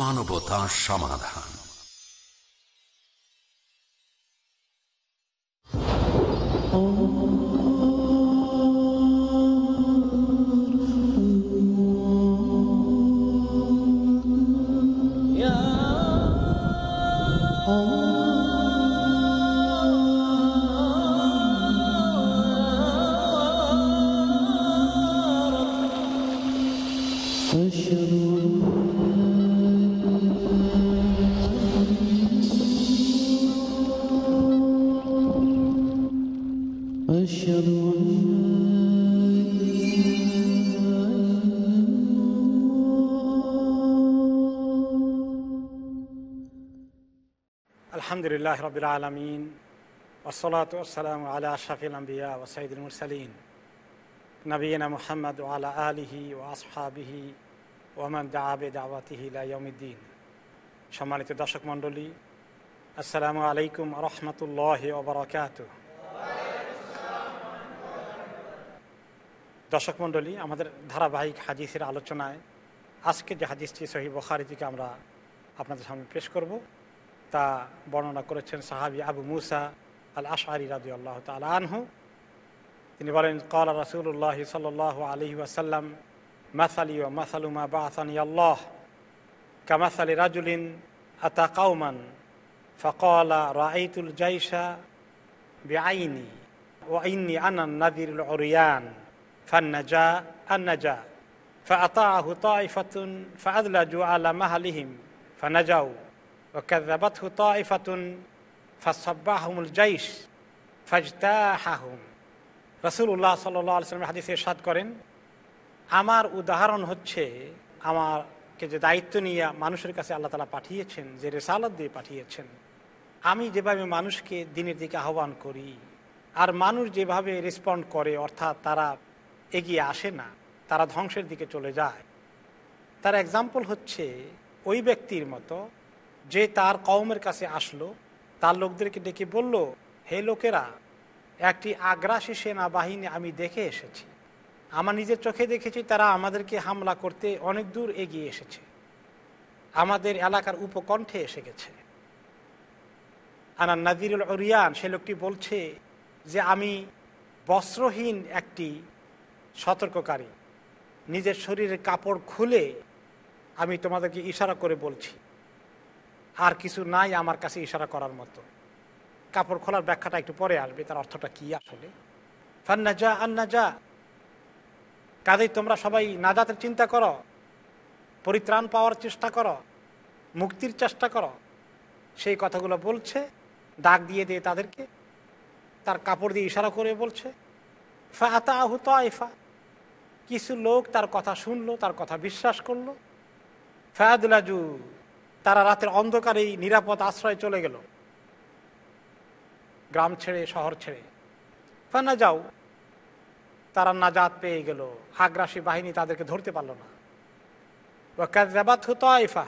মানবতা সমাধান। Oh আলহামদুলিল্লাহ রবিল আলমিন ওসলাতাম আলা শাফিল আম্বিয়া ওসাইদুল মুরসালিন নবীনা মোহাম্মদ আলা আলিহি ও আসফাবিহি ওমান দাবে দাওয়াতিহিলাউদ্দিন সম্মানিত দর্শক মণ্ডলী আসসালামু আলাইকুম রহমতুল্লাহ ওবরাকাত দর্শক মণ্ডলী, আমাদের ধারাবাহিক হাদিসের আলোচনায় আজকে যে হাজিসটি সহি বখারি থেকে আমরা আপনাদের সামনে পেশ করব। তা বর্ণনা করেছেন সাহাবি আবু মুসা আল আশারি রাজু আল্লাহ তাল আনহু তিনি বলেন কল রসুল্লাহ সাল আলহি আসাল্লাম মাসালি ও মাসালুমা বাসানি আল্লাহ কামাসালি রাজুলিন আতা কাউমান ফকলা রাইতুল জাইসা বেআইনি ও আইনি আনান নাদিরুল অরিয়ান ফান্নাজা আন্নাজা فأطاعه طائفة فأدلجوا على مهلهم فنجوا وكذبته طائفة فصبحهم الجيش فاجتاحهم রসুল্লাহ সাল্লামের হাদিসে সাদ করেন আমার উদাহরণ হচ্ছে আমাকে যে দায়িত্ব নিয়ে মানুষের কাছে আল্লাহ তালা পাঠিয়েছেন যে রেসালত দিয়ে পাঠিয়েছেন আমি যেভাবে মানুষকে দিনের দিকে আহ্বান করি আর মানুষ যেভাবে রেসপন্ড করে অর্থাৎ তারা এগিয়ে আসে না তারা ধ্বংসের দিকে চলে যায় তার এক্সাম্পল হচ্ছে ওই ব্যক্তির মতো যে তার কওমের কাছে আসলো, তার লোকদেরকে ডেকে বলল, হে লোকেরা, একটি আগ্রাসী সেনাবাহিনী আমি দেখে এসেছি। আমার নিজের চোখে দেখেছি, তারা আমাদেরকে হামলা করতে অনেক দূর এগিয়ে এসেছে। আমাদের এলাকার উপকণ্ঠে এসে গেছে। আনার নাদিরুল অরিয়ান সে লোকটি বলছে যে, আমি বস্ত্রহীন একটি সতর্ককারী। নিজের শরীরের কাপড় খুলে আমি তোমাদেরকে ইশারা করে বলছি। আর কিছু নাই আমার কাছে ইশারা করার মতো। কাপড় খোলার ব্যাখ্যাটা একটু পরে আসবে, তার অর্থটা কি আসলে? ফান্না যা আন্না যা কাজেই তোমরা সবাই নাজাতের চিন্তা করো, পরিত্রাণ পাওয়ার চেষ্টা করো, মুক্তির চেষ্টা করো। সেই কথাগুলো বলছে ডাক দিয়ে দিয়ে তাদেরকে তার কাপড় দিয়ে ইশারা করে বলছে ফা আতা আহুত আইফা কিছু লোক তার কথা শুনলো, তার কথা বিশ্বাস করল ফায়াদুলাজু তারা রাতের অন্ধকারেই নিরাপদ আশ্রয় চলে গেল। গ্রাম ছেড়ে, শহর ছেড়ে। ফানা যাও, তারা নাজাত পেয়ে গেল। আগ্রাসী বাহিনী তাদেরকে ধরতে পারল না। কাজাবাত হতো আইফা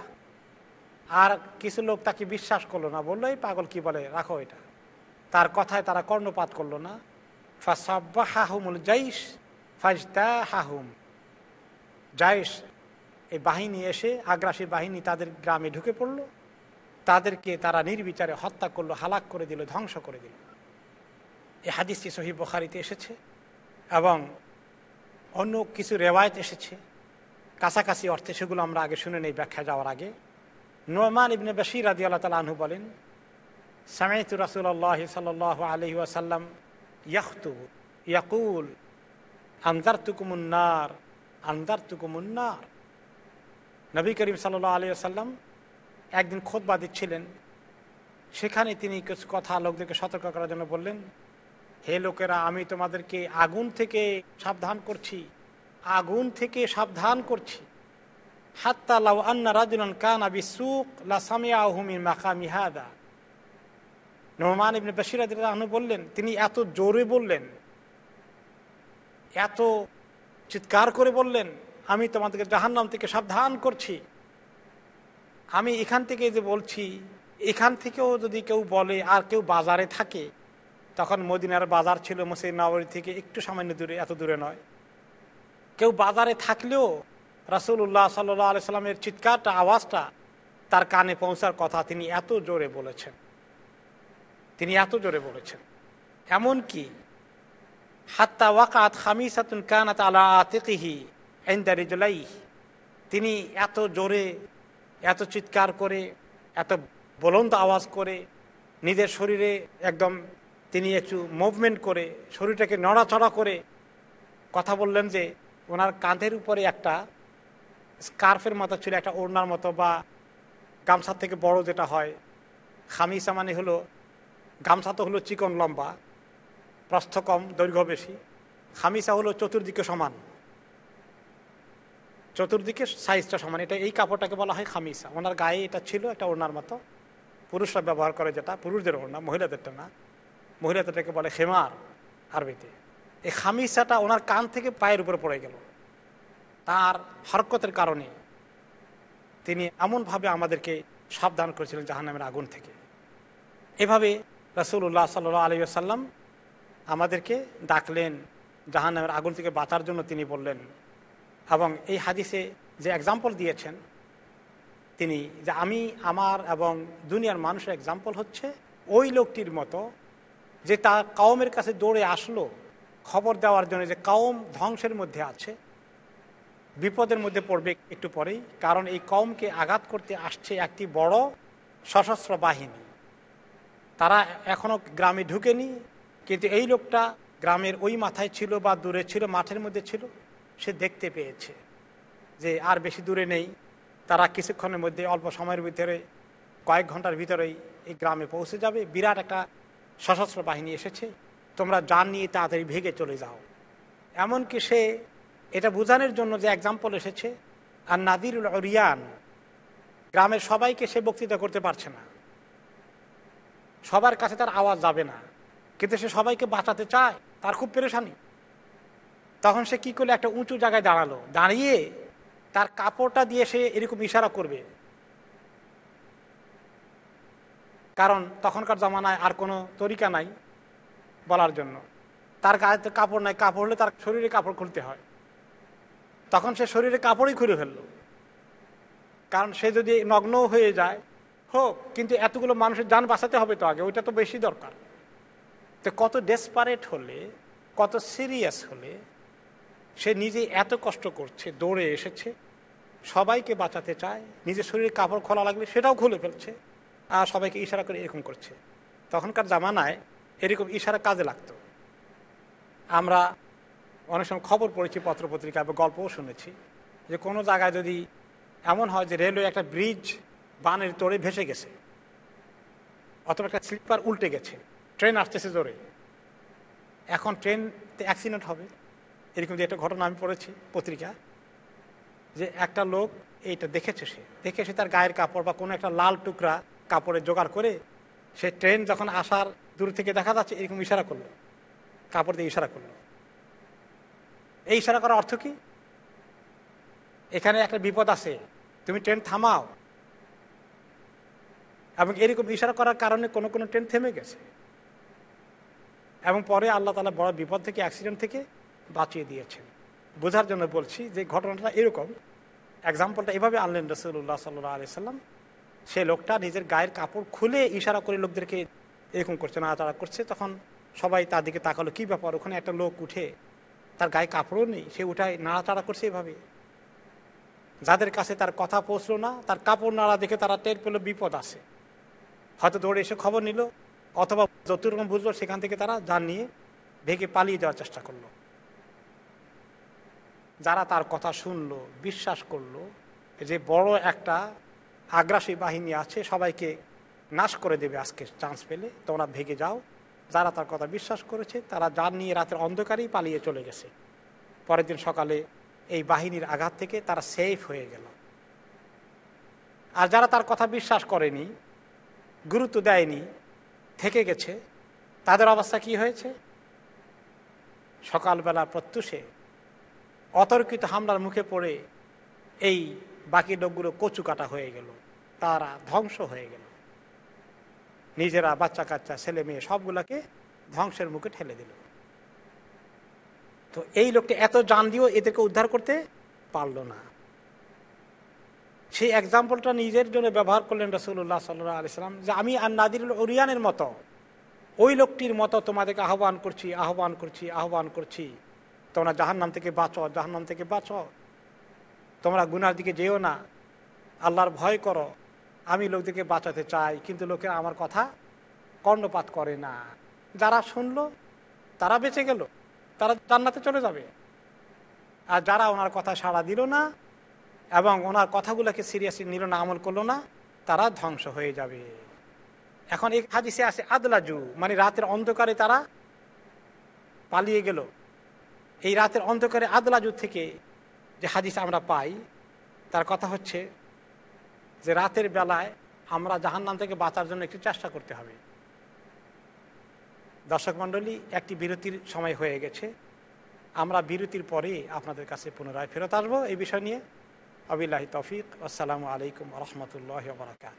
আর কিছু লোক তাকে বিশ্বাস করল না। বলল, এই পাগল কি বলে? রাখো এটা। তার কথায় তারা কর্ণপাত করল না। ফাসাব্বা হাহুমুল জাইশ ফাজদা হাহুম জাইশ এই বাহিনী এসে আগ্রাসী বাহিনী তাদের গ্রামে ঢুকে পড়ল। তাদেরকে তারা নির্বিচারে হত্যা করল, হালাক করে দিল, ধ্বংস করে দিল। এই হাদিসটি সহি বখারিতে এসেছে এবং অন্য কিছু রেওয়ায়ত এসেছে। কাছাকাছি অর্থে সেগুলো আমরা আগে শুনে নেই ব্যাখ্যা যাওয়ার আগে। নোমান ইবনে বশির আদি আল্লাহ তালা আনহু বলেন সামাইতু রাসুল্লাহ সাল আলহি আসাল্লাম ইয়াহতু ইয়াকুল আন্দার তুকুমুন্নার আন্দার তুকুমুন্নার নবী করিম সাল্লাহ আলী আসাল্লাম একদিন খোদবা দিচ্ছিলেন। সেখানে তিনি কিছু কথা লোকদেরকে সতর্ক করার জন্য বললেন, হে লোকেরা, আমি তোমাদেরকে আগুন থেকে সাবধান করছি, আগুন থেকে সাবধান করছি। হাত্তা লাউ আন্না রাজুলান কান আবি সুক লা সামিয়া হুমিন মাকামি হাদা। নোমান ইবনে বশির আহনু বললেন, তিনি এত জোরে বললেন, এত চিৎকার করে বললেন আমি তোমাদেরকে জাহান্নাম থেকে সাবধান করছি। আমি এখান থেকে যে বলছি, এখান থেকেও যদি কেউ বলে আর কেউ বাজারে থাকে, তখন মদিনার বাজার ছিল মসজিদ নগরী থেকে একটু সামান্য দূরে, এত দূরে নয়। কেউ বাজারে থাকলেও রাসুল্লাহ সাল্লাহ আলি সাল্লামের চিৎকারটা, আওয়াজটা তার কানে পৌঁছার কথা তিনি এত জোরে বলেছেন। তিনি এত জোরে বলেছেন। এমন কি হাত্তা ওয়াকাত খামিসাতুন কানাত আলা আতিকিহি এন্দারিজলাই তিনি এত জোরে, এত চিৎকার করে, এত বলন্ত আওয়াজ করে, নিজের শরীরে একদম তিনি একটু মুভমেন্ট করে, শরীরটাকে নড়াচড়া করে কথা বললেন যে, ওনার কাঁধের উপরে একটা স্কার্ফের মতো ছিল, একটা ওড়নার মতো বা গামছার থেকে বড় যেটা হয়। খামিসা মানে হলো, গামছা তো হলো চিকন লম্বা, প্রস্থ কম, দৈর্ঘ্য বেশি। খামিসা হলো চতুর্দিকে সমান। চতুর্দিকে সাইজটা সমান। এটা এই কাপড়টাকে বলা হয় খামিসা। ওনার গায়ে এটা ছিল একটা ওনার মতো। পুরুষরা ব্যবহার করে যেটা, পুরুষদের ওড়না, মহিলাদেরটা না। মহিলাদেরটাকে বলে হেমার আরবিতে। এই খামিসাটা ওনার কান থেকে পায়ের উপরে পড়ে গেল। তার হরকতের কারণে তিনি এমনভাবে আমাদেরকে সাবধান করেছিলেন জাহান্নামের আগুন থেকে। এভাবে রসুল্লাহ সাল আলী আসাল্লাম আমাদেরকে ডাকলেন জাহান্নামের আগুন থেকে বাঁচার জন্য তিনি বললেন এবং এই হাদিসে যে এক্সাম্পল দিয়েছেন, তিনি যে আমি, আমার এবং দুনিয়ার মানুষের এক্সাম্পল হচ্ছে ওই লোকটির মতো যে তার কাউমের কাছে দৌড়ে আসলো, খবর দেওয়ার জন্য যে কাউম ধ্বংসের মধ্যে আছে, বিপদের মধ্যে পড়বে একটু পরেই, কারণ এই কমকে আঘাত করতে আসছে একটি বড় সশস্ত্র বাহিনী। তারা এখনও গ্রামে ঢুকেনি, কিন্তু এই লোকটা গ্রামের ওই মাথায় ছিল বা দূরে ছিল, মাঠের মধ্যে ছিল। সে দেখতে পেয়েছে যে আর বেশি দূরে নেই। তারা কিছুক্ষণের মধ্যে অল্প সময়ের ভিতরে, কয়েক ঘণ্টার ভিতরেই এই গ্রামে পৌঁছে যাবে। বিরাট একটা সশস্ত্র বাহিনী এসেছে। তোমরা যান নিয়ে তাড়াতাড়ি ভেগে চলে যাও। এমনকি সে এটা বোঝানোর জন্য যে এক্সাম্পল এসেছে, আর নাদিরুল অরিয়ান গ্রামের সবাইকে সে বক্তৃতা করতে পারছে না। সবার কাছে তার আওয়াজ যাবে না। কিন্তু সে সবাইকে বাঁচাতে চায়, তার খুব পেরেশানি। তখন সে কি করলে? একটা উঁচু জায়গায় দাঁড়াল। দাঁড়িয়ে তার কাপড়টা দিয়ে সে এরকম ইশারা করবে। কারণ তখনকার জামানায় আর কোনো তরিকা নাই বলার জন্য। তার গায়ে তো কাপড় নাই, কাপড় হলে তার শরীরে কাপড় খুলতে হয়। তখন সে শরীরে কাপড়ই খুলে ফেলল। কারণ সে যদি নগ্ন হয়ে যায়, হোক, কিন্তু এতগুলো মানুষের যান বাঁচাতে হবে তো আগে, ওইটা তো বেশি দরকার। তো কত ডেসপারেট হলে, কত সিরিয়াস হলে সে নিজে এত কষ্ট করছে, দৌড়ে এসেছে। সবাইকে বাঁচাতে চায়, নিজের শরীরে কাপড় খোলা লাগলে সেটাও খুলে ফেলছে। আর সবাইকে ইশারা করে এরকম করছে। তখনকার জামানায় এরকম ইশারা কাজে লাগতো। আমরা অনেক সময় খবর পড়েছি, পত্রপত্রিকা বা গল্পও শুনেছি যে কোনো জায়গায় যদি এমন হয় যে রেলওয়ে একটা ব্রিজ বানের তোড়ে ভেসে গেছে অথবা একটা স্লিপার উল্টে গেছে, ট্রেন আসতেছে জোরে, এখন ট্রেন অ্যাক্সিডেন্ট হবে। এরকম যে একটা ঘটনা আমি পড়েছি পত্রিকা, যে একটা লোক এইটা দেখেছে সে। দেখে সে তার গায়ের কাপড় বা কোনো একটা লাল টুকরা কাপড়ে জোগাড় করে সে ট্রেন যখন আসার দূর থেকে দেখা যাচ্ছে এরকম ইশারা করল। কাপড় দিয়ে ইশারা করল। এই ইশারা করার অর্থ কি? এখানে একটা বিপদ আছে, তুমি ট্রেন থামাও। এবং এরকম ইশারা করার কারণে কোনো কোনো ট্রেন থেমে গেছে। এবং পরে আল্লাহ তালা বড় বিপদ থেকে, অ্যাক্সিডেন্ট থেকে বাঁচিয়ে দিয়েছেন। বোঝার জন্য বলছি যে ঘটনাটা এরকম। এক্সাম্পলটা এভাবে আনলেন রসুল্লাহ সাল্লাহ আলি সাল্লাম। সে লোকটা নিজের গায়ের কাপড় খুলে ইশারা করে লোকদেরকে এরকম করছে, নাড়াচাড়া করছে। তখন সবাই তার দিকে তাকালো, কী ব্যাপার? ওখানে একটা লোক উঠে তার গায়ে কাপড়ও নেই, সে উঠায় নাড়াচাড়া করছে এভাবে? যাদের কাছে তার কথা পৌঁছলো না, তার কাপড় নাড়া দেখে তারা টের পেল, বিপদ আছে। হয়তো দৌড়ে এসে খবর নিল, অথবা যতরকম বুঝলো, সেখান থেকে তারা যান নিয়ে ভেগে পালিয়ে যাওয়ার চেষ্টা করল। যারা তার কথা শুনলো, বিশ্বাস করল যে বড় একটা আগ্রাসী বাহিনী আছে, সবাইকে নাশ করে দেবে আজকে চান্স পেলে, তোমরা ভেগে যাও। যারা তার কথা বিশ্বাস করেছে, তারা যান নিয়ে রাতের অন্ধকারেই পালিয়ে চলে গেছে। পরের দিন সকালে এই বাহিনীর আঘাত থেকে তারা সেফ হয়ে গেল। আর যারা তার কথা বিশ্বাস করেনি, গুরুত্ব দেয়নি, থেকে গেছে, তাদের অবস্থা কি হয়েছে? সকালবেলা প্রত্যুষে অতর্কিত হামলার মুখে পড়ে এই বাকি লোকগুলো কচু কাটা হয়ে গেল। তারা ধ্বংস হয়ে গেল। নিজেরা বাচ্চা কাচ্চা, ছেলে মেয়ে সবগুলোকে ধ্বংসের মুখে ঠেলে দিল। তো এই লোকটি এত জান দিয়েও এদেরকে উদ্ধার করতে পারল না। সেই এক্সাম্পলটা নিজের জন্য ব্যবহার করলেন রসুল্লাহ সাল্লাহ আলিয়াল্লাম যে আমি আর নাদিরুল ওরিয়ানের মতো, ওই লোকটির মতো তোমাদেরকে আহ্বান করছি আহ্বান করছি আহ্বান করছি। তোমরা জাহান নাম থেকে বাঁচো জাহান নাম থেকে বাঁচো। তোমরা গুনার দিকে যেও না। আল্লাহর ভয় করো। আমি লোকদেরকে বাঁচাতে চাই, কিন্তু লোকেরা আমার কথা কর্ণপাত করে না। যারা শুনলো, তারা বেঁচে গেল। তারা জান্নাতে চলে যাবে। আর যারা ওনার কথা সাড়া দিল না এবং ওনার কথাগুলোকে সিরিয়াসলি নিল না, আমল করল না, তারা ধ্বংস হয়ে যাবে। এখন এই হাদিসে আছে আদলাজু মানে রাতের অন্ধকারে তারা পালিয়ে গেল। এই রাতের অন্ধকারে আদলাজু থেকে যে হাদিস আমরা পাই, তার কথা হচ্ছে যে রাতের বেলায় আমরা জাহান্নাম থেকে বাঁচার জন্য একটু চেষ্টা করতে হবে। দর্শক মণ্ডলী, একটি বিরতির সময় হয়ে গেছে। আমরা বিরতির পরে আপনাদের কাছে পুনরায় ফেরত আসব এই বিষয় নিয়ে। আবিল্লাহি তফিক। আসসালামু আলাইকুম রহমতুল্লাহ বরাকাত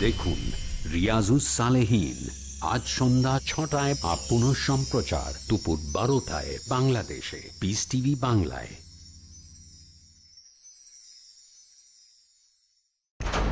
দেখুন রিয়াজুস সালেহীন। আজ সন্ধ্যা ছটায় পুনঃ সম্প্রচার। দুপুর বারোটায় বাংলাদেশে। পিস টিভি বাংলায়।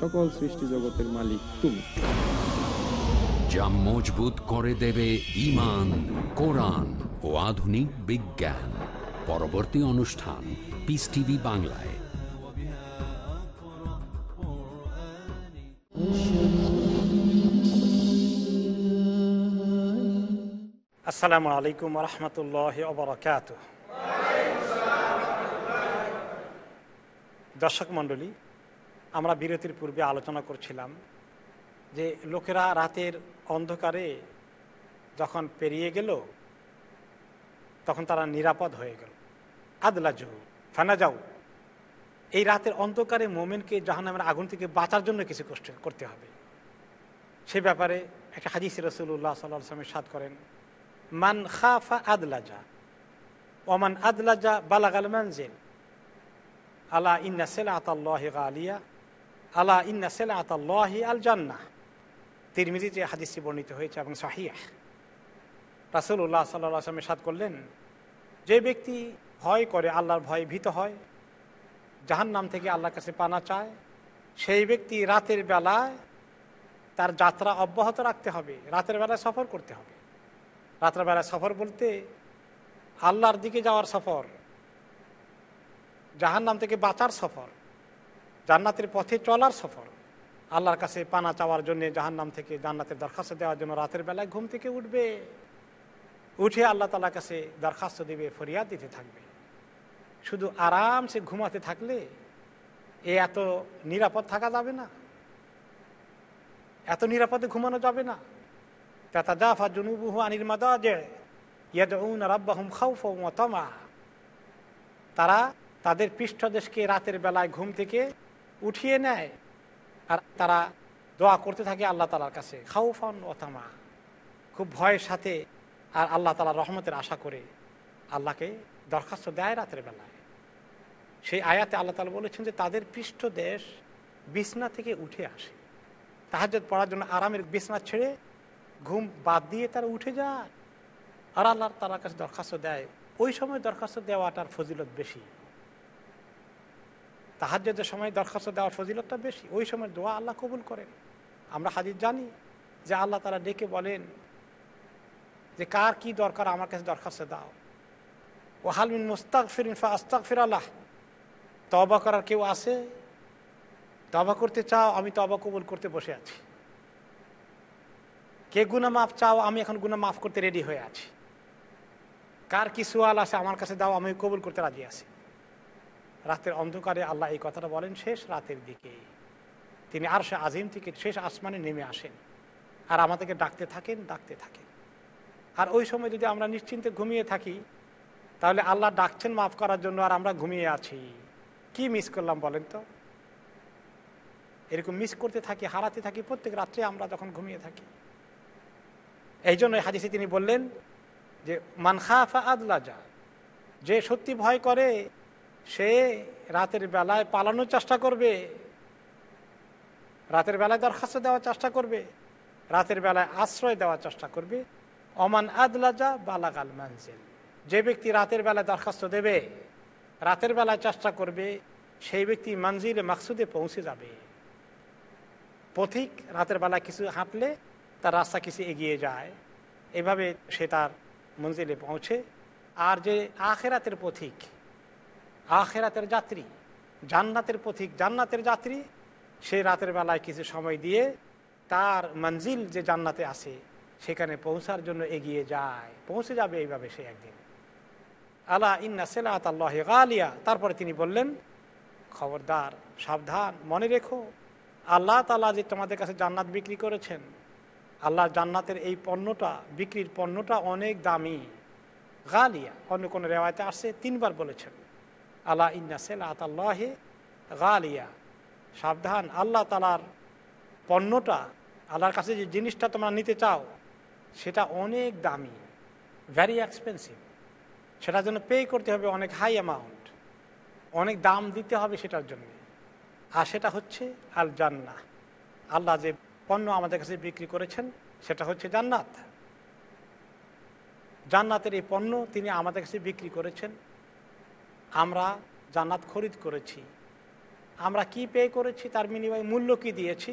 সকল সৃষ্টি জগতের মালিক তুমি। যা মজবুত করে দেবে ইমান কোরআন ও আধুনিক বিজ্ঞান। পরবর্তী অনুষ্ঠান পিস টিভি বাংলায়। আসসালামু আলাইকুম রহমতুল্লাহ ওবরাকাত দর্শক মণ্ডলী আমরা বিরতির পূর্বে আলোচনা করছিলাম যে লোকেরা রাতের অন্ধকারে যখন পেরিয়ে গেল, তখন তারা নিরাপদ হয়ে গেল। আদলাজু ফানা যাও এই রাতের অন্ধকারে মোমেনকে জাহান্নামের আগুন থেকে বাঁচার জন্য কিছু কষ্ট করতে হবে। সে ব্যাপারে একটা হাদিস রসুল্লাহ সাল্লাহ সাল্লামের সাদ করেন, মান খাফা আদলাজা ওমান আদলাজা বালাগাল মানজিল, আলা ইন্না সেলা আতাল্লাহ আলিয়া আলা ইন্না সেলা আতাল্লাহ আল জান্না তিরমিজিতে হাদিসটি বর্ণিত হয়েছে এবং সাহিয়া রাসুল্লাহ সাল্লাহ আসলামের সাদ করলেন, যে ব্যক্তি ভয় করে আল্লাহর ভয়ে ভীত হয় জাহান নাম থেকে আল্লাহর কাছে পানা চায়, সেই ব্যক্তি রাতের বেলায় তার যাত্রা অব্যাহত রাখতে হবে, রাতের বেলায় সফর করতে হবে। রাতের বেলায় সফর বলতে আল্লাহর দিকে যাওয়ার সফর জাহান নাম থেকে বাঁচার সফর জান্নাতের পথে চলার সফর। আল্লাহর কাছে পানা চাওয়ার জন্য জাহান নাম থেকে জান্নাতের দরখাস্ত দেওয়ার জন্য রাতের বেলায় ঘুম থেকে উঠবে। উঠে আল্লাহ তালার কাছে দরখাস্ত দিবে, ফরিয়াদ দিতে থাকবে। শুধু আরামসে ঘুমাতে থাকলে এ এত নিরাপদ থাকা যাবে না। এত নিরাপদে ঘুমানো যাবে না। তাতা জাফা জুনুবুহু মাদাজে ইয়াদউন রাব্বাহুম খাউফা তারা তাদের পৃষ্ঠদেশকে রাতের বেলায় ঘুম থেকে উঠিয়ে নেয়। আর তারা দোয়া করতে থাকে আল্লাহ তালার কাছে। খাউফান তামা। খুব ভয়ের সাথে আর আল্লাহ তালা রহমতের আশা করে আল্লাহকে দরখাস্ত দেয় রাতের বেলায়। সেই আয়াতে আল্লাহ তালা বলেছেন যে, তাদের পৃষ্ঠ দেশ বিছনা থেকে উঠে আসে। তাহাজত পড়ার জন্য আরামের বিছনা ছেড়ে ঘুম বাদ দিয়ে তারা উঠে যায়। আর আল্লাহ তালার কাছে দরখাস্ত দেয়। ওই সময় দরখাস্ত দেওয়াটার ফজিলত বেশি। তাহাজ্যদের সময় দরখাস্ত দেওয়ার ফজিলতটা বেশি। ওই সময় দোয়া আল্লাহ কবুল করেন। আমরা হাজির জানি যে আল্লাহ তারা ডেকে বলেন যে, কার কি দরকার আমার কাছে দরখাস্ত দাও। ও হালমিন মুস্তাক ফিরিন ফা আস্তাক ফির আল্লাহ। তবা করার কেউ আছে? তবা করতে চাও, আমি তবা কবুল করতে বসে আছি। কে গুনা মাফ চাও, আমি এখন গুনা মাফ করতে রেডি হয়ে আছি। কার কি সোয়াল আছে আমার কাছে দাও, আমি কবুল করতে রাজি আছি। রাতের অন্ধকারে আল্লাহ এই কথাটা বলেন, শেষ রাতের দিকে। তিনি আর সে আজিম থেকে শেষ আসমানে নেমে আসেন। আর আমাদেরকে ডাকতে থাকেন ডাকতে থাকেন। আর ওই সময় যদি আমরা নিশ্চিন্তে ঘুমিয়ে থাকি, তাহলে আল্লাহ ডাকছেন মাফ করার জন্য আর আমরা ঘুমিয়ে আছি। কি মিস করলাম বলেন তো? এরকম মিস করতে থাকি, হারাতে থাকি, প্রত্যেক রাত্রে আমরা যখন ঘুমিয়ে থাকি। এই জন্য হাদিসে তিনি বললেন যে মানখাফা আদলা যা যে সত্যি ভয় করে সে রাতের বেলায় পালানোর চেষ্টা করবে। রাতের বেলায় দরখাস্ত দেওয়ার চেষ্টা করবে। রাতের বেলায় আশ্রয় দেওয়ার চেষ্টা করবে। অমান আদলাজা বালাগাল মানজিল। যে ব্যক্তি রাতের বেলায় দরখাস্ত দেবে, রাতের বেলায় চেষ্টা করবে, সেই ব্যক্তি মঞ্জিলে মাকসুদে পৌঁছে যাবে। পথিক রাতের বেলায় কিছু হাঁটলে তার রাস্তা কিছু এগিয়ে যায়। এভাবে সে তার মঞ্জিলে পৌঁছে। আর যে আখেরাতের পথিক আখেরাতের যাত্রী, জান্নাতের পথিক, জান্নাতের যাত্রী সে রাতের বেলায় কিছু সময় দিয়ে তার মঞ্জিল যে জান্নাতে আসে সেখানে পৌঁছার জন্য এগিয়ে যায়। পৌঁছে যাবে এইভাবে সে একদিন। আলা ইন্না সেলাত আল্লাহ গালিয়া। তারপরে তিনি বললেন, খবরদার, সাবধান, মনে রেখো, আল্লাহ তালা যে তোমাদের কাছে জান্নাত বিক্রি করেছেন, আল্লাহ জান্নাতের এই পণ্যটা, বিক্রির পণ্যটা অনেক দামি। গালিয়া, অন্য কোনো রেওয়ায়তে আসছে, তিনবার বলেছেন। আল্লাহ ইন্না সেলাত আল্লাহে গালিয়া। সাবধান, আল্লাহ তালার পণ্যটা, আল্লাহর কাছে যে জিনিসটা তোমরা নিতে চাও, সেটা অনেক দামি ভ্যারি এক্সপেন্সিভ সেটার জন্য পে করতে হবে অনেক হাই অ্যামাউন্ট অনেক দাম দিতে হবে সেটার জন্য। আর সেটা হচ্ছে আল জান্না আল্লাহ যে পণ্য আমাদের কাছে বিক্রি করেছেন, সেটা হচ্ছে জান্নাত। জান্নাতের এই পণ্য তিনি আমাদের কাছে বিক্রি করেছেন। আমরা জান্নাত খরিদ করেছি। আমরা কি পে করেছি, তার বিনিময়ে মূল্য কি দিয়েছি?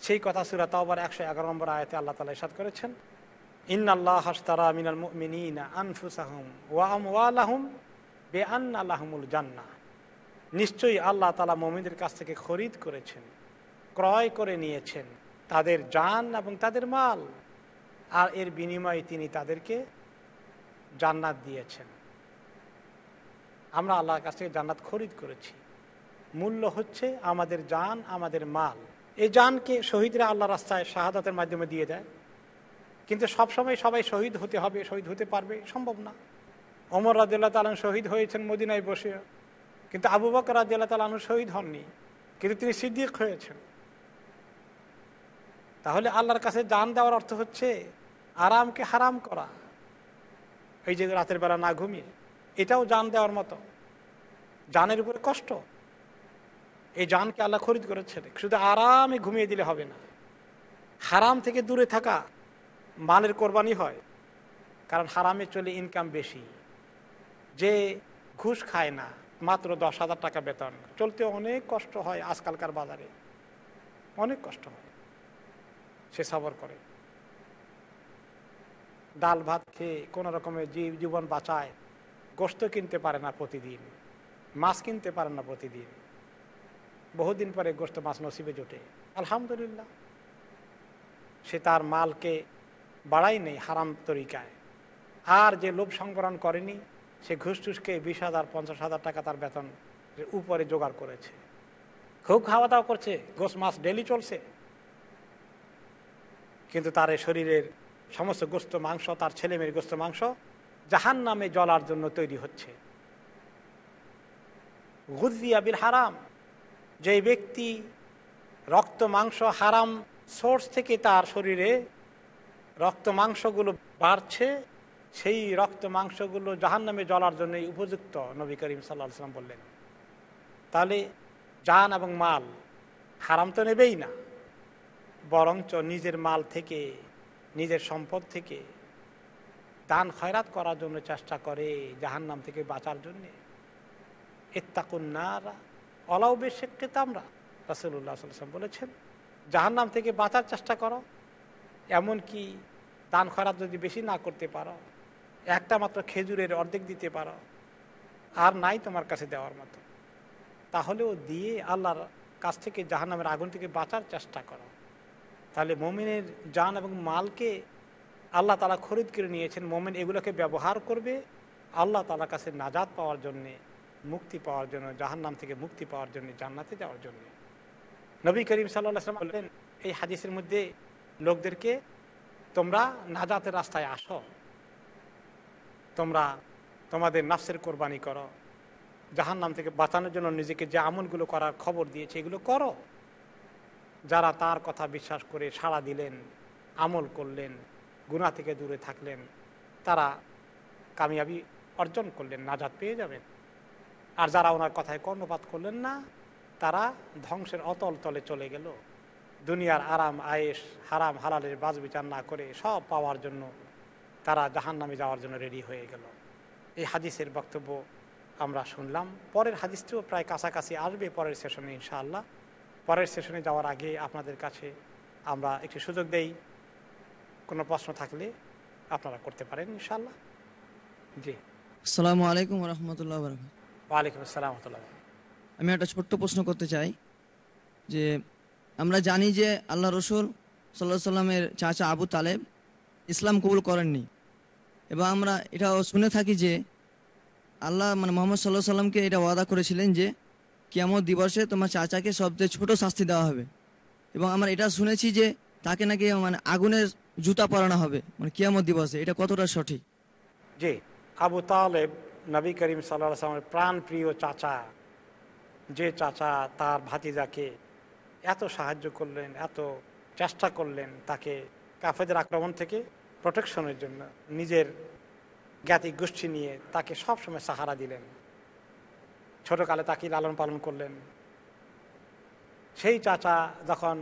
সেই কথা সুরা তাওবার একশো এগারো নম্বর আয়তে আল্লাহ তালা ইসাদ করেছেন। ইন্নাল্লাহ হাস্তারা মিনাল মিনা আনফুসাহুম ওয়াম ওয়ালাহুম বে আন্নাল্লাহমুল জান্না নিশ্চয়ই আল্লাহ তালা মমিনদের কাছ থেকে খরিদ করেছেন, ক্রয় করে নিয়েছেন তাদের জান এবং তাদের মাল। আর এর বিনিময়ে তিনি তাদেরকে জান্নাত দিয়েছেন। আমরা আল্লাহর কাছ থেকে জান্নাত খরিদ করেছি। মূল্য হচ্ছে আমাদের জান, আমাদের মাল। এই জানকে শহীদরা আল্লাহ রাস্তায় শাহাদাতের মাধ্যমে দিয়ে দেয়। কিন্তু সবসময় সবাই শহীদ হতে হবে, শহীদ হতে পারবে, সম্ভব না। অমর রাজিল্লা তালন শহীদ হয়েছেন মদিনায় বসে। কিন্তু আবু বকর রাজিয়াল্লাহ তালন শহীদ হননি, কিন্তু তিনি সিদ্দিক হয়েছেন। তাহলে আল্লাহর কাছে জান দেওয়ার অর্থ হচ্ছে আরামকে হারাম করা। এই যে রাতের বেলা না ঘুমিয়ে এটাও জান দেওয়ার মতো। জানের উপরে কষ্ট। এই জানকে আল্লাহ খরিদ করেছেন। শুধু আরামে ঘুমিয়ে দিলে হবে না। হারাম থেকে দূরে থাকা মালের কোরবানি হয়। কারণ হারামে চলে ইনকাম বেশি। যে ঘুষ খায় না, মাত্র দশ হাজার টাকা বেতন। চলতে অনেক কষ্ট হয় আজকালকার বাজারে। অনেক কষ্ট হয়। সে সবর করে। ডাল ভাত খেয়ে কোনো রকমের জীব জীবন বাঁচায়। গোস্ত কিনতে পারে না প্রতিদিন, মাছ কিনতে পারে না প্রতিদিন। বহুদিন পরে গোস্ত মাছ নসিবে জোটে। আলহামদুলিল্লাহ। সে তার মালকে বাড়াই নেই হারাম তরিকায়। আর যে লোভ সংবরণ করেনি, সে ঘুষ টুসকে বিশ হাজার, পঞ্চাশ হাজার টাকা তার বেতন উপরে জোগাড় করেছে। খুব খাওয়া দাওয়া করছে গোস মাছ ডেলি চলছে। কিন্তু তার শরীরের সমস্ত গোস্ত মাংস, তার ছেলে মেয়ের গোস্ত মাংস জাহান নামে জ্বলার জন্য তৈরি হচ্ছে। গুজিয়া বিল হারাম। যে ব্যক্তি রক্ত, মাংস হারাম সোর্স থেকে তার শরীরে রক্ত, মাংসগুলো বাড়ছে, সেই রক্ত, মাংসগুলো জাহান নামে জ্বলার জন্য উপযুক্ত, নবী করিম সাল্লাহ সাল্লাম বললেন। তাহলে জান এবং মাল হারাম তো নেবেই না, বরঞ্চ নিজের মাল থেকে, নিজের সম্পদ থেকে দান খয়রাত করার জন্য চেষ্টা করে জাহান নাম থেকে বাঁচার জন্যে। এত্তাকুন্নারা অলাউ বেশে আমরা রাসুল্লাহ সাল্লাম বলেছেন জাহান নাম থেকে বাঁচার চেষ্টা করো, এমনকি দান খয়রাত যদি বেশি না করতে পারো, একটা মাত্র খেজুরের অর্ধেক দিতে পারো, আর নাই তোমার কাছে দেওয়ার মতো। তাহলেও দিয়ে আল্লাহর কাছ থেকে জাহান্নামের আগুন থেকে বাঁচার চেষ্টা করো। তাহলে মমিনের জান এবং মালকে আল্লাহ তালা খরিদ করে নিয়েছেন, মোমেন এগুলোকে ব্যবহার করবে আল্লাহ তালার কাছে নাজাদ পাওয়ার জন্যে, মুক্তি পাওয়ার জন্য, জাহান্নাম থেকে মুক্তি পাওয়ার জন্য, জান্নাতে যাওয়ার জন্য। নবী করিম সাল্লাম বললেন, এই হাদিসের মধ্যে লোকদেরকে তোমরা নাজাতের রাস্তায় আসো। তোমরা তোমাদের নাফসের কোরবানি করো। জাহান নাম থেকে বাঁচানোর জন্য নিজেকে যে আমলগুলো করার খবর দিয়েছে, এগুলো করো। যারা তার কথা বিশ্বাস করে সাড়া দিলেন, আমল করলেন গুণা থেকে দূরে থাকলেন, তারা কামিয়াবি অর্জন করলেন, নাজাদ পেয়ে যাবেন। আর যারা ওনার কথায় কর্ণপাত করলেন না, তারা ধ্বংসের অতল তলে চলে গেল। দুনিয়ার আরাম আয়েস হারাম, হালালের বাজ বিচার না করে সব পাওয়ার জন্য তারা জাহান নামে যাওয়ার জন্য রেডি হয়ে গেল। এই হাদিসের বক্তব্য আমরা শুনলাম। পরের হাদিসটিও প্রায় কাছাকাছি আসবে পরের সেশনে ইনশাআল্লাহ। পরের সেশনে যাওয়ার আগে আপনাদের কাছে আমরা একটি সুযোগ দেই। কোনো প্রশ্ন থাকলে আপনারা করতে পারেন ইনশাআল্লাহ। জি। আসসালামু আলাইকুম রহমতুল্লাহ ওয়ালাইকুম আসসালাম আমি একটা ছোট্ট প্রশ্ন করতে চাই যে আমরা জানি যে আল্লাহ রসুল সাল্লাহ সাল্লামের চাচা আবু তালেব ইসলাম কবুল করেননি এবং আমরা এটাও শুনে থাকি যে আল্লাহ মানে মোহাম্মদ সাল্লাহ সাল্লামকে এটা ওয়াদা করেছিলেন যে কেমন দিবসে তোমার চাচাকে সবচেয়ে ছোট শাস্তি দেওয়া হবে। এবং আমরা এটা শুনেছি যে তাকে নাকি মানে আগুনের জুতা পরানো হবে। মানে কিয়ামত দিবসে। এটা কতটা সঠিক? জি, আবু তালেব নবী করিম সাল্লামের প্রাণ প্রিয় চাচা, যে চাচা তার ভাতিজাকে এত সাহায্য করলেন, এত চেষ্টা করলেন তাকে কাফেদের আক্রমণ থেকে প্রোটেকশনের জন্য, নিজের জ্ঞাতি গোষ্ঠী নিয়ে তাকে সবসময় সাহারা দিলেন। ছোটকালে তাকে লালন পালন করলেন। সেই চাচা যখন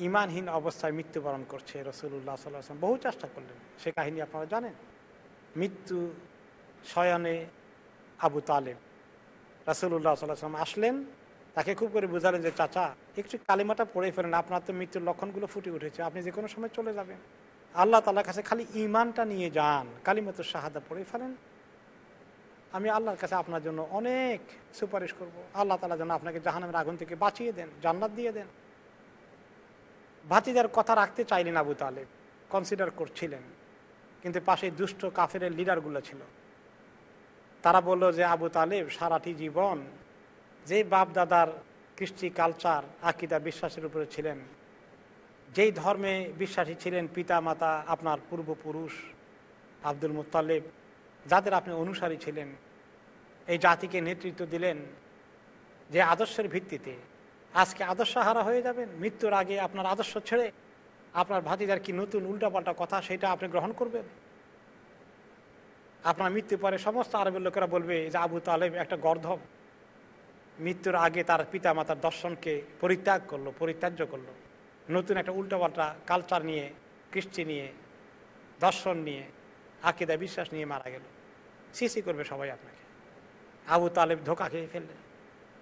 ইমানহীন অবস্থায় মৃত্যুবরণ করছে রসুল্লাহ সাল্লাম বহু চেষ্টা করলেন। সে কাহিনী আপনারা জানেন? মৃত্যু শয়নে আবু তালেব। রাসুল্লাহ সাল্লাম আসলেন, তাকে খুব করে বুঝালেন যে, চাচা, একটু কালিমাটা পড়ে ফেলেন। আপনার তো মৃত্যুর লক্ষণগুলো ফুটে উঠেছে। আপনি যে কোনো সময় চলে যাবেন। আল্লাহ তালার কাছে খালি ইমানটা নিয়ে যান। কালিমাত শাহাদা পড়ে ফেলেন। আমি আল্লাহর কাছে আপনার জন্য অনেক সুপারিশ করব। আল্লাহ তালা যেন আপনাকে জাহানামের আগুন থেকে বাঁচিয়ে দেন, জান্নাত দিয়ে দেন। ভাতিজার কথা রাখতে চাইলেন আবু তালেব কনসিডার করছিলেন। কিন্তু পাশে দুষ্ট কাফের লিডারগুলো ছিল। তারা বলল যে, আবু তালেব, সারাটি জীবন যে বাপ দাদার কৃষ্টি কালচার আকিদা বিশ্বাসের উপরে ছিলেন, যেই ধর্মে বিশ্বাসী ছিলেন পিতা মাতা আপনার পূর্বপুরুষ আব্দুল মুতালেব যাদের আপনি অনুসারী ছিলেন, এই জাতিকে নেতৃত্ব দিলেন যে আদর্শের ভিত্তিতে আজকে আদর্শ হারা হয়ে যাবেন, মৃত্যুর আগে আপনার আদর্শ ছেড়ে আপনার ভাতিজার কি নতুন উল্টাপাল্টা কথা সেটা আপনি গ্রহণ করবেন? আপনার মৃত্যু পরে সমস্ত আরবের লোকেরা বলবে যে আবু তালেব একটা গর্ধব। মৃত্যুর আগে তার পিতা মাতার দর্শনকে পরিত্যাগ করল, পরিত্যাজ্য করল। নতুন একটা উল্টোপাল্টা কালচার নিয়ে, কৃষ্টি নিয়ে, দর্শন নিয়ে আকিদা বিশ্বাস নিয়ে মারা গেল। সিসি করবে সবাই আপনাকে। আবু তালেব ধোকা খেয়ে ফেললেন।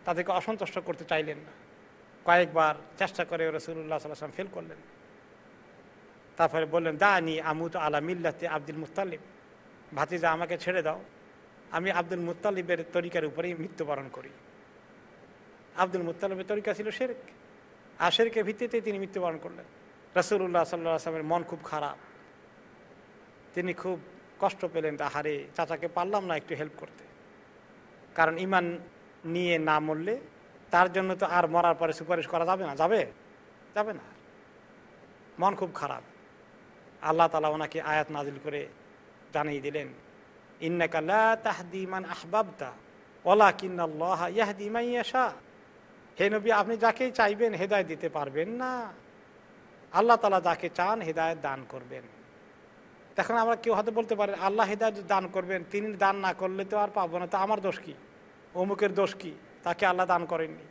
তাদেরকে অসন্তুষ্ট করতে চাইলেন না। কয়েকবার চেষ্টা করে রসুল্লাহ সাল্লাম ফেল করলেন। তারপরে বললেন দা নি আমুত আলা মিল্লাতে আব্দুল মুতালিব ভাতিজা, আমাকে ছেড়ে দাও। আমি আব্দুল মুতালিবের তরিকার উপরেই মৃত্যুবরণ করি। আব্দুল মুতালিবের তরিকা ছিল শেরেক। আর শেরেকের ভিত্তিতে তিনি মৃত্যুবরণ করলেন। রসুল্লাহ সাল্লাহ আসলামের মন খুব খারাপ। তিনি খুব কষ্ট পেলেন তাহারে চাচাকে পারলাম না একটু হেল্প করতে। কারণ ইমান নিয়ে না মরলে তার জন্য তো আর মরার পরে সুপারিশ করা যাবে না, যাবে? যাবে না। মন খুব খারাপ। আল্লাহ তালা ওনাকে আয়াত নাজিল করে জানিয়ে দিলেন ইন্নাকাল্লা তাহদিমান ওলা কিন্নাল্লাহ ইয়াহদি মাইয়াশা হে নবী, আপনি যাকেই চাইবেন হেদায় দিতে পারবেন না। আল্লাহ তালা যাকে চান হেদায়ত দান করবেন। তখন আমরা কেউ হয়তো বলতে পারেন আল্লাহ হেদায়ত দান করবেন, তিনি দান না করলে তো আর পাবো না। তো আমার দোষ কি? অমুকের দোষ কি? তাকে আল্লাহ দান করেননি।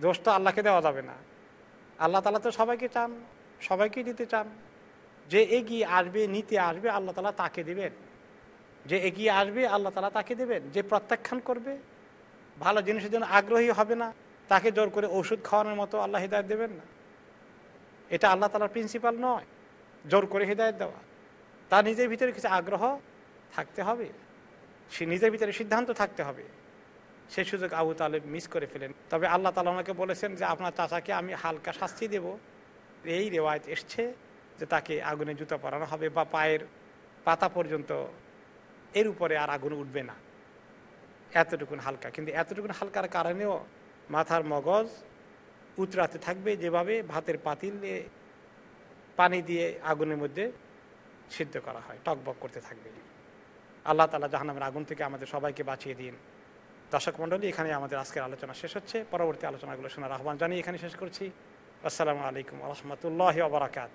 দোষ তো আল্লাহকে দেওয়া যাবে না। আল্লাহ তালা তো সবাইকে চান সবাইকে দিতে চান। যে এগিয়ে আসবে, নিতে আসবে, আল্লাহ তালা তাকে দেবেন। যে এগিয়ে আসবে, আল্লাহ তালা তাকে দেবেন। যে প্রত্যাখ্যান করবে, ভালো জিনিসের জন্য আগ্রহী হবে না, তাকে জোর করে ওষুধ খাওয়ানোর মতো আল্লাহ হৃদায়ত দেবেন না। এটা আল্লাহ তালার প্রিন্সিপাল নয়। জোর করে হৃদায়ত দেওয়া। তার নিজের ভিতরে কিছু আগ্রহ থাকতে হবে। সে নিজের ভিতরে সিদ্ধান্ত থাকতে হবে। সেই সুযোগ আবু তালেব মিস করে ফেলেন। তবে আল্লাহ তালা ওনাকে বলেছেন যে, আপনার চাচাকে আমি হালকা শাস্তি দেব। এই রেওয়ায়ত এসছে যে, তাকে আগুনে জুতা পরানো হবে বা পায়ের পাতা পর্যন্ত এর উপরে আর আগুন উঠবে না। এতটুকুন হালকা। কিন্তু এতটুকুন হালকার কারণেও মাথার মগজ উতরাতে থাকবে যেভাবে ভাতের পাতিলে পানি দিয়ে আগুনের মধ্যে সিদ্ধ করা হয়, টকবক করতে থাকবে। আল্লাহ তালা জাহান্নামের আগুন থেকে আমাদের সবাইকে বাঁচিয়ে দিন। দর্শক মণ্ডলী এখানে আমাদের আজকের আলোচনা শেষ হচ্ছে। পরবর্তী আলোচনাগুলো শোনার আহ্বান জানিয়ে এখানে শেষ করছি। আসসালামু আলাইকুম রহমতুল্লাহ বারাকাত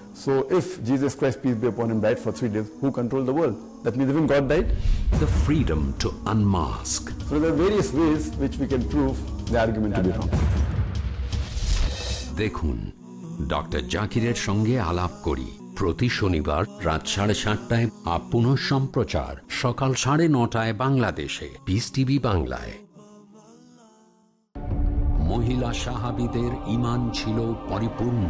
so if Jesus Christ, peace be upon him, died for three days, who controlled the world? That means even God died? The freedom to unmask. So there are various ways which we can prove the argument to be wrong. দেখুন doctor জাকিরের সঙ্গে আলাপ করি প্রতি শনিবার রাত সাড়ে সাতটায় আপন সম্প্রচার সকাল সাড়ে নটায় বাংলাদেশে পিস টিভি বাংলায় মহিলা সাহাবিদের ইমান ছিল পরিপূর্ণ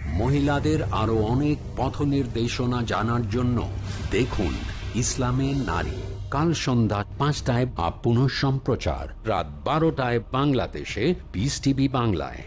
মহিলাদের আরও অনেক পথ নির্দেশনা জানার জন্য দেখুন ইসলামে নারী। কাল সন্ধ্যা পাঁচটায় আপন সম্প্রচার রাত বারোটায় বাংলাদেশে বিস টিভি বাংলায়।